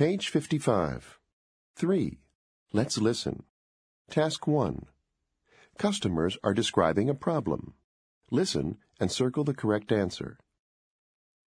Page 55. 3. Let's listen. Task 1. Customers are describing a problem. Listen and circle the correct answer.